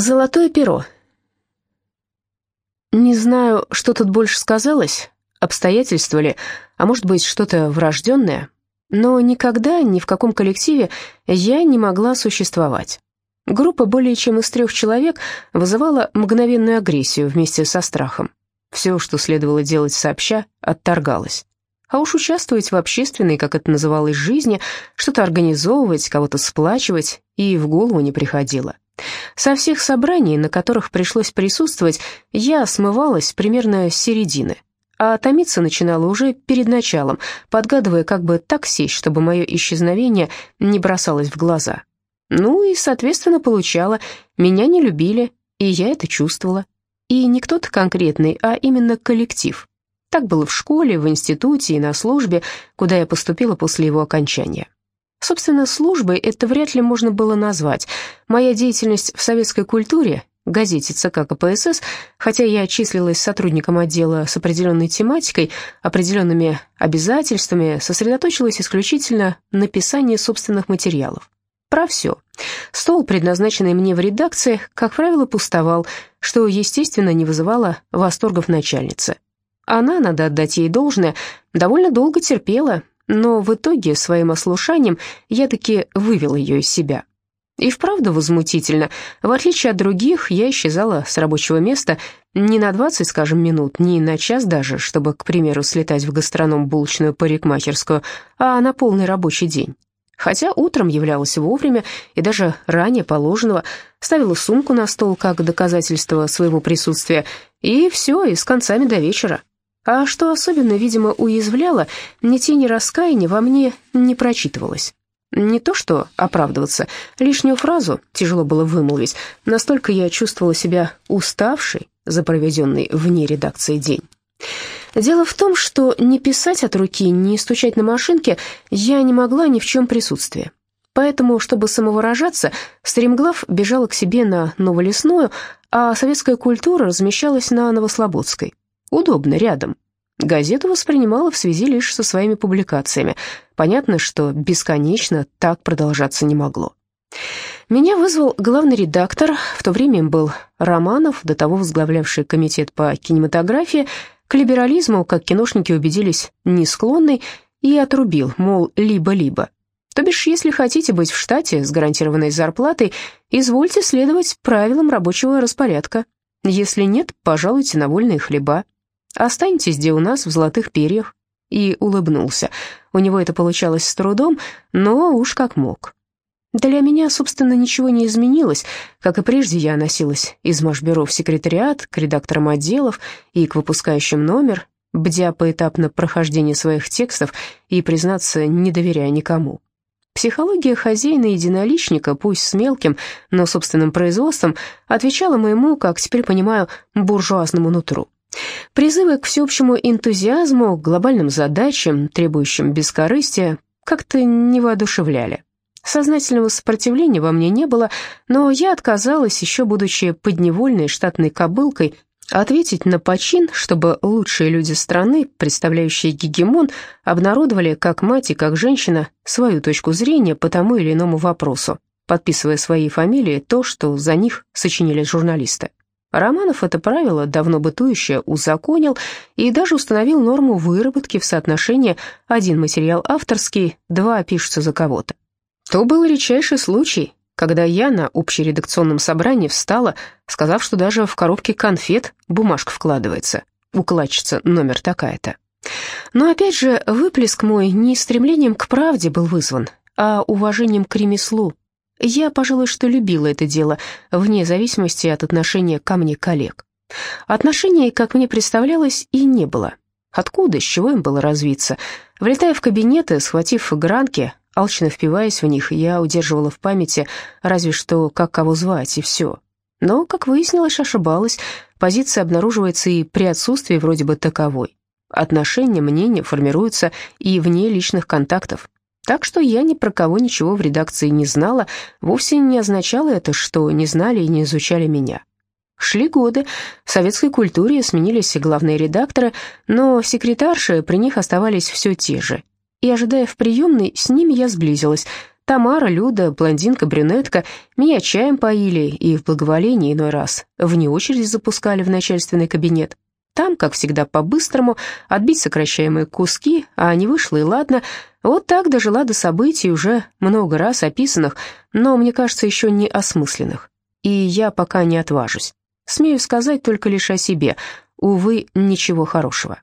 Золотое перо. Не знаю, что тут больше сказалось, обстоятельства ли, а может быть, что-то врожденное, но никогда ни в каком коллективе я не могла существовать. Группа более чем из трех человек вызывала мгновенную агрессию вместе со страхом. Все, что следовало делать сообща, отторгалось. А уж участвовать в общественной, как это называлось, жизни, что-то организовывать, кого-то сплачивать, и в голову не приходило. Со всех собраний, на которых пришлось присутствовать, я смывалась примерно с середины, а томиться начинала уже перед началом, подгадывая, как бы так сесть, чтобы мое исчезновение не бросалось в глаза. Ну и, соответственно, получала. Меня не любили, и я это чувствовала. И не кто-то конкретный, а именно коллектив. Так было в школе, в институте и на службе, куда я поступила после его окончания. Собственно, службой это вряд ли можно было назвать. Моя деятельность в советской культуре, газете ЦК КПСС, хотя я числилась сотрудником отдела с определенной тематикой, определенными обязательствами, сосредоточилась исключительно на писании собственных материалов. Про все. Стол, предназначенный мне в редакции, как правило, пустовал, что, естественно, не вызывало восторгов начальницы. Она, надо отдать ей должное, довольно долго терпела, но в итоге своим ослушанием я таки вывел ее из себя. И вправду возмутительно. В отличие от других, я исчезала с рабочего места не на 20, скажем, минут, не на час даже, чтобы, к примеру, слетать в гастроном булочную парикмахерскую, а на полный рабочий день. Хотя утром являлась вовремя и даже ранее положенного, ставила сумку на стол как доказательство своего присутствия, и все, и с концами до вечера. А что особенно, видимо, уязвляло, ни тени раскаяния во мне не прочитывалось. Не то что оправдываться, лишнюю фразу тяжело было вымолвить, настолько я чувствовала себя уставшей за проведенный вне редакции день. Дело в том, что не писать от руки, не стучать на машинке я не могла ни в чем присутствии. Поэтому, чтобы самовыражаться, Стремглав бежала к себе на Новолесную, а советская культура размещалась на Новослободской. Удобно, рядом. Газету воспринимала в связи лишь со своими публикациями. Понятно, что бесконечно так продолжаться не могло. Меня вызвал главный редактор, в то время им был Романов, до того возглавлявший комитет по кинематографии, к либерализму, как киношники убедились, не склонный, и отрубил, мол, либо-либо. То бишь, если хотите быть в штате с гарантированной зарплатой, извольте следовать правилам рабочего распорядка. Если нет, пожалуйте на вольные хлеба. Останьтесь где у нас в золотых перьях». И улыбнулся. У него это получалось с трудом, но уж как мог. Для меня, собственно, ничего не изменилось. Как и прежде, я носилась из Машбюро в секретариат, к редакторам отделов и к выпускающим номер, бдя поэтапно прохождение своих текстов и, признаться, не доверяя никому. Психология хозяина-единоличника, пусть с мелким, но собственным производством, отвечала моему, как теперь понимаю, буржуазному нутру. Призывы к всеобщему энтузиазму, к глобальным задачам, требующим бескорыстия, как-то не воодушевляли. Сознательного сопротивления во мне не было, но я отказалась, еще будучи подневольной штатной кобылкой, ответить на почин, чтобы лучшие люди страны, представляющие гегемон, обнародовали как мать и как женщина свою точку зрения по тому или иному вопросу, подписывая свои фамилии то, что за них сочинили журналисты. Романов это правило, давно бытующее, узаконил и даже установил норму выработки в соотношении один материал авторский, два пишутся за кого-то. То был редчайший случай, когда я на общередакционном собрании встала, сказав, что даже в коробке конфет бумажка вкладывается, укладчица номер такая-то. Но опять же, выплеск мой не стремлением к правде был вызван, а уважением к ремеслу, я, пожалуй, что любила это дело, вне зависимости от отношения ко мне коллег. Отношений, как мне представлялось, и не было. Откуда, с чего им было развиться? Влетая в кабинеты, схватив гранки, алчно впиваясь в них, я удерживала в памяти разве что, как кого звать, и все. Но, как выяснилось, ошибалась. Позиция обнаруживается и при отсутствии вроде бы таковой. Отношения, мнения формируются и вне личных контактов. Так что я ни про кого ничего в редакции не знала, вовсе не означало это, что не знали и не изучали меня. Шли годы, в советской культуре сменились главные редакторы, но секретарши при них оставались все те же. И, ожидая в приемной, с ними я сблизилась. Тамара, Люда, блондинка-брюнетка меня чаем поили и в благоволении иной раз вне очередь запускали в начальственный кабинет. Там, как всегда, по-быстрому отбить сокращаемые куски, а не вышло и ладно. Вот так дожила до событий, уже много раз описанных, но, мне кажется, еще не осмысленных. И я пока не отважусь. Смею сказать только лишь о себе. Увы, ничего хорошего.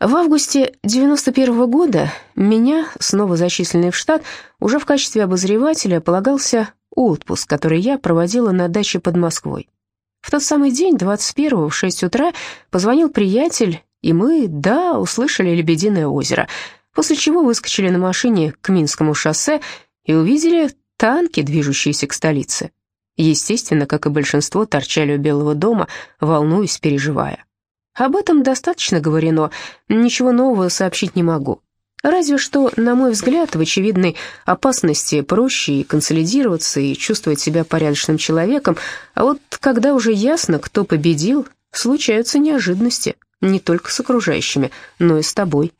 В августе 91 -го года меня, снова зачисленный в штат, уже в качестве обозревателя полагался отпуск, который я проводила на даче под Москвой. В тот самый день, 21-го, в 6 утра, позвонил приятель, и мы, да, услышали «Лебединое озеро», после чего выскочили на машине к Минскому шоссе и увидели танки, движущиеся к столице. Естественно, как и большинство, торчали у Белого дома, волнуясь, переживая. Об этом достаточно говорено, ничего нового сообщить не могу. Разве что, на мой взгляд, в очевидной опасности проще и консолидироваться, и чувствовать себя порядочным человеком, а вот когда уже ясно, кто победил, случаются неожиданности, не только с окружающими, но и с тобой.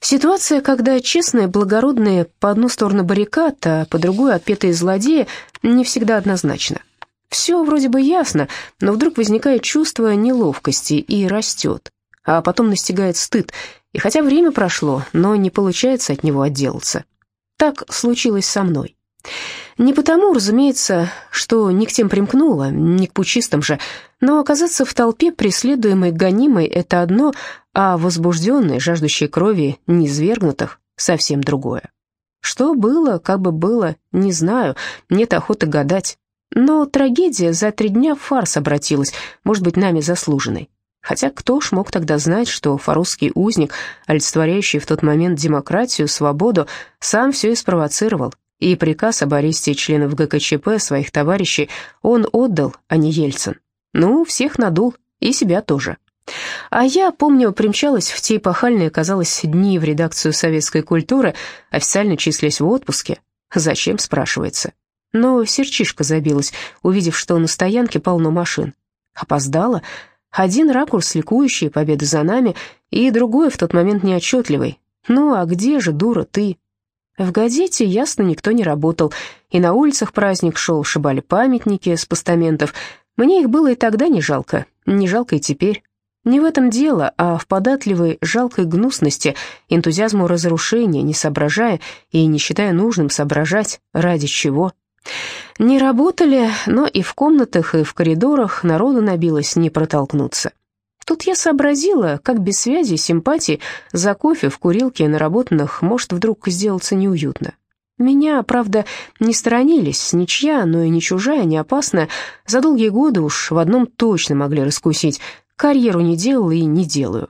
Ситуация, когда честные, благородные по одну сторону баррикад, а по другую отпетые злодеи, не всегда однозначна. Все вроде бы ясно, но вдруг возникает чувство неловкости и растет. А потом настигает стыд, и хотя время прошло, но не получается от него отделаться. Так случилось со мной. Не потому, разумеется, что не к тем примкнула, не к пучистым же, но оказаться в толпе, преследуемой, гонимой, это одно, а возбужденной, жаждущей крови, неизвергнутых, совсем другое. Что было, как бы было, не знаю, нет охоты гадать. Но трагедия за три дня в фарс обратилась, может быть, нами заслуженной. Хотя кто ж мог тогда знать, что фарусский узник, олицетворяющий в тот момент демократию, свободу, сам все и спровоцировал, и приказ об аресте членов ГКЧП своих товарищей он отдал, а не Ельцин. Ну, всех надул, и себя тоже. А я, помню, примчалась в те эпохальные, казалось, дни в редакцию советской культуры, официально числясь в отпуске. Зачем, спрашивается. Но серчишка забилась, увидев, что на стоянке полно машин. Опоздала. Один ракурс ликующий, победа за нами, и другой в тот момент неотчетливый. Ну а где же, дура, ты? В газете, ясно, никто не работал, и на улицах праздник шел, шибали памятники с постаментов. Мне их было и тогда не жалко, не жалко и теперь. Не в этом дело, а в податливой, жалкой гнусности, энтузиазму разрушения, не соображая и не считая нужным соображать, ради чего. Не работали, но и в комнатах, и в коридорах народу набилось не протолкнуться. Тут я сообразила, как без связи, симпатии, за кофе в курилке наработанных может вдруг сделаться неуютно. Меня, правда, не сторонились, ничья, но и не чужая, не опасная. За долгие годы уж в одном точно могли раскусить. Карьеру не делала и не делаю.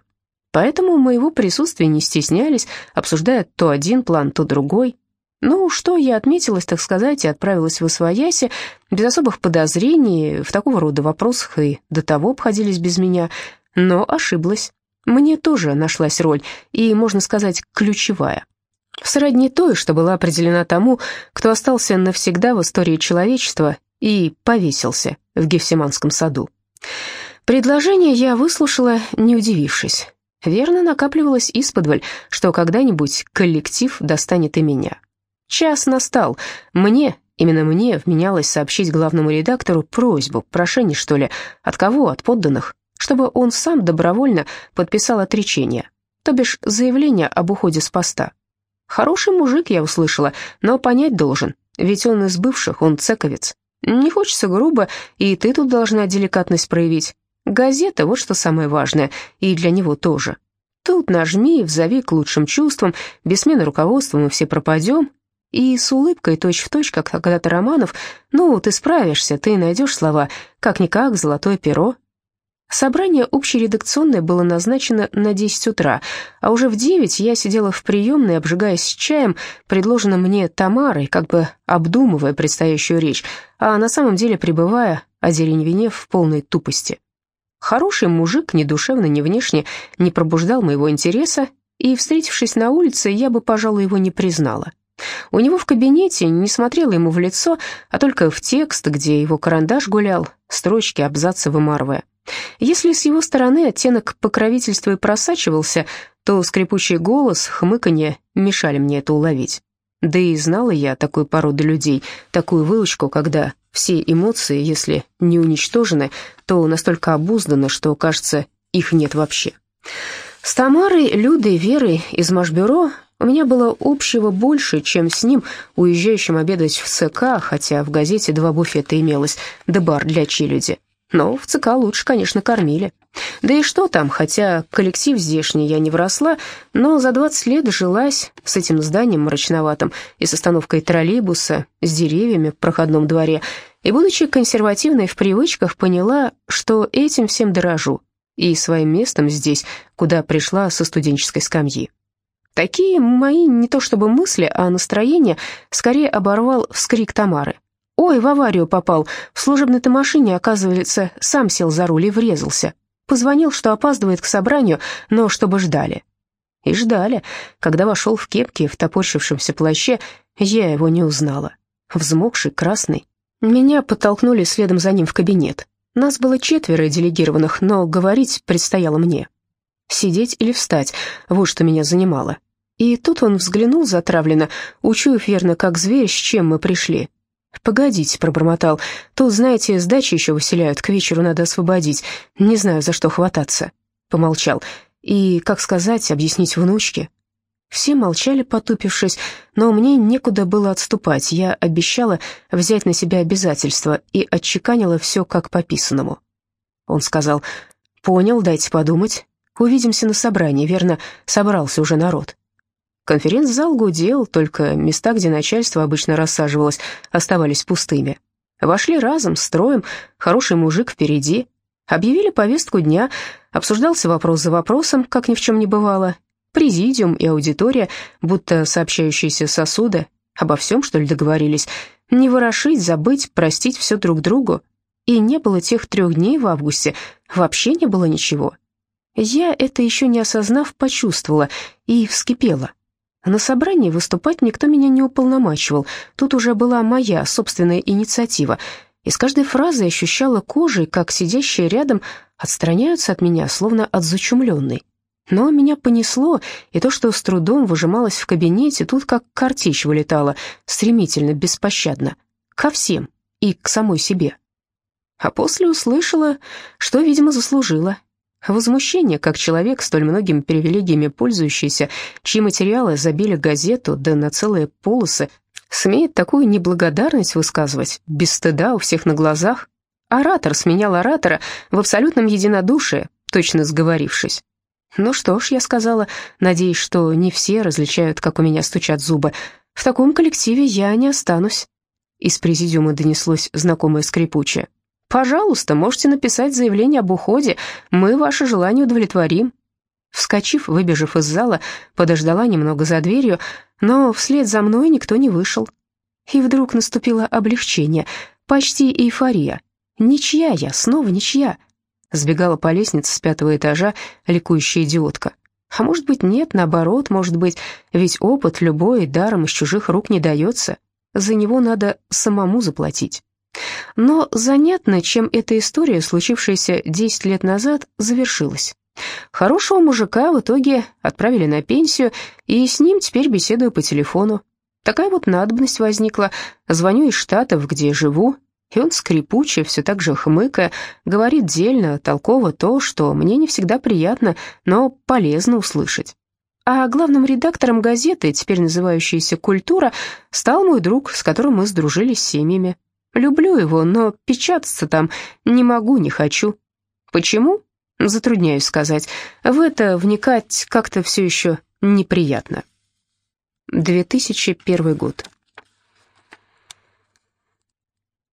Поэтому моего присутствия не стеснялись, обсуждая то один план, то другой. Ну, что, я отметилась, так сказать, и отправилась в Освояси, без особых подозрений, в такого рода вопросах и до того обходились без меня, но ошиблась. Мне тоже нашлась роль, и, можно сказать, ключевая. Сродни той, что была определена тому, кто остался навсегда в истории человечества и повесился в Гефсиманском саду. Предложение я выслушала, не удивившись. Верно накапливалось исподволь, что когда-нибудь коллектив достанет и меня. Час настал. Мне, именно мне, вменялось сообщить главному редактору просьбу, прошение, что ли, от кого, от подданных, чтобы он сам добровольно подписал отречение, то бишь заявление об уходе с поста. Хороший мужик, я услышала, но понять должен, ведь он из бывших, он цековец. Не хочется грубо, и ты тут должна деликатность проявить. Газета, вот что самое важное, и для него тоже. Тут нажми, взови к лучшим чувствам, без смены руководства мы все пропадем, и с улыбкой, точь-в-точь, точь, как когда-то Романов, «Ну, ты справишься, ты найдешь слова, как-никак, золотое перо». Собрание общередакционное было назначено на 10 утра, а уже в 9 я сидела в приемной, обжигаясь чаем, предложенным мне Тамарой, как бы обдумывая предстоящую речь, а на самом деле пребывая, одереневенев в полной тупости. Хороший мужик, ни душевно, ни внешне, не пробуждал моего интереса, и, встретившись на улице, я бы, пожалуй, его не признала. У него в кабинете не смотрела ему в лицо, а только в текст, где его карандаш гулял, строчки, абзацы вымарывая. Если с его стороны оттенок покровительства и просачивался, то скрипучий голос, хмыканье мешали мне это уловить. Да и знала я такую породу людей, такую выучку, когда все эмоции, если не уничтожены, то настолько обузданы, что, кажется, их нет вообще. С Тамарой, Людой, Верой из Машбюро у меня было общего больше, чем с ним, уезжающим обедать в ЦК, хотя в газете два буфета имелось, да бар для челюди. Но в ЦК лучше, конечно, кормили. Да и что там, хотя коллектив здешний я не вросла, но за 20 лет жилась с этим зданием мрачноватым и с остановкой троллейбуса, с деревьями в проходном дворе, и, будучи консервативной в привычках, поняла, что этим всем дорожу, и своим местом здесь, куда пришла со студенческой скамьи. Такие мои не то чтобы мысли, а настроение скорее оборвал вскрик Тамары. «Ой, в аварию попал. В служебной-то машине, оказывается, сам сел за руль и врезался. Позвонил, что опаздывает к собранию, но чтобы ждали». И ждали. Когда вошел в кепке, в топорщившемся плаще, я его не узнала. Взмокший, красный. Меня подтолкнули следом за ним в кабинет. Нас было четверо делегированных, но говорить предстояло мне. Сидеть или встать, вот что меня занимало. И тут он взглянул затравленно, учуяв верно, как зверь, с чем мы пришли. «Погодите», — пробормотал, — «тут, знаете, сдачи еще выселяют, к вечеру надо освободить, не знаю, за что хвататься». Помолчал. «И, как сказать, объяснить внучке?» Все молчали, потупившись, но мне некуда было отступать. Я обещала взять на себя обязательства и отчеканила все как по писанному. Он сказал, «Понял, дайте подумать. Увидимся на собрании, верно, собрался уже народ». Конференц-зал гудел, только места, где начальство обычно рассаживалось, оставались пустыми. Вошли разом, строем, хороший мужик впереди. Объявили повестку дня, обсуждался вопрос за вопросом, как ни в чем не бывало. Президиум и аудитория, будто сообщающиеся сосуды, обо всем, что ли, договорились. Не ворошить, забыть, простить все друг другу. И не было тех трех дней в августе, вообще не было ничего. Я это еще не осознав, почувствовала и вскипела. На собрании выступать никто меня не уполномачивал. Тут уже была моя собственная инициатива. И с каждой фразой ощущала кожей, как сидящие рядом отстраняются от меня, словно от зачумленной. Но меня понесло, и то, что с трудом выжималось в кабинете, тут как картечь вылетала, стремительно, беспощадно. Ко всем и к самой себе. А после услышала, что, видимо, заслужила, Возмущение, как человек, столь многими привилегиями пользующийся, чьи материалы забили газету, да на целые полосы, смеет такую неблагодарность высказывать, без стыда у всех на глазах. Оратор сменял оратора в абсолютном единодушии, точно сговорившись. «Ну что ж», — я сказала, надеясь, что не все различают, как у меня стучат зубы, «в таком коллективе я не останусь». Из президиума донеслось знакомое скрипучее. Пожалуйста, можете написать заявление об уходе, мы ваше желание удовлетворим». Вскочив, выбежав из зала, подождала немного за дверью, но вслед за мной никто не вышел. И вдруг наступило облегчение, почти эйфория. Ничья я, снова ничья. Сбегала по лестнице с пятого этажа ликующая идиотка. А может быть, нет, наоборот, может быть, ведь опыт любой даром из чужих рук не дается. За него надо самому заплатить. Но занятно, чем эта история, случившаяся 10 лет назад, завершилась. Хорошего мужика в итоге отправили на пенсию, и с ним теперь беседую по телефону. Такая вот надобность возникла. Звоню из Штатов, где живу, и он скрипуче, все так же хмыкая, говорит дельно, толково то, что мне не всегда приятно, но полезно услышать. А главным редактором газеты, теперь называющейся «Культура», стал мой друг, с которым мы сдружились семьями. Люблю его, но печататься там не могу, не хочу. Почему? Затрудняюсь сказать. В это вникать как-то все еще неприятно. 2001 год.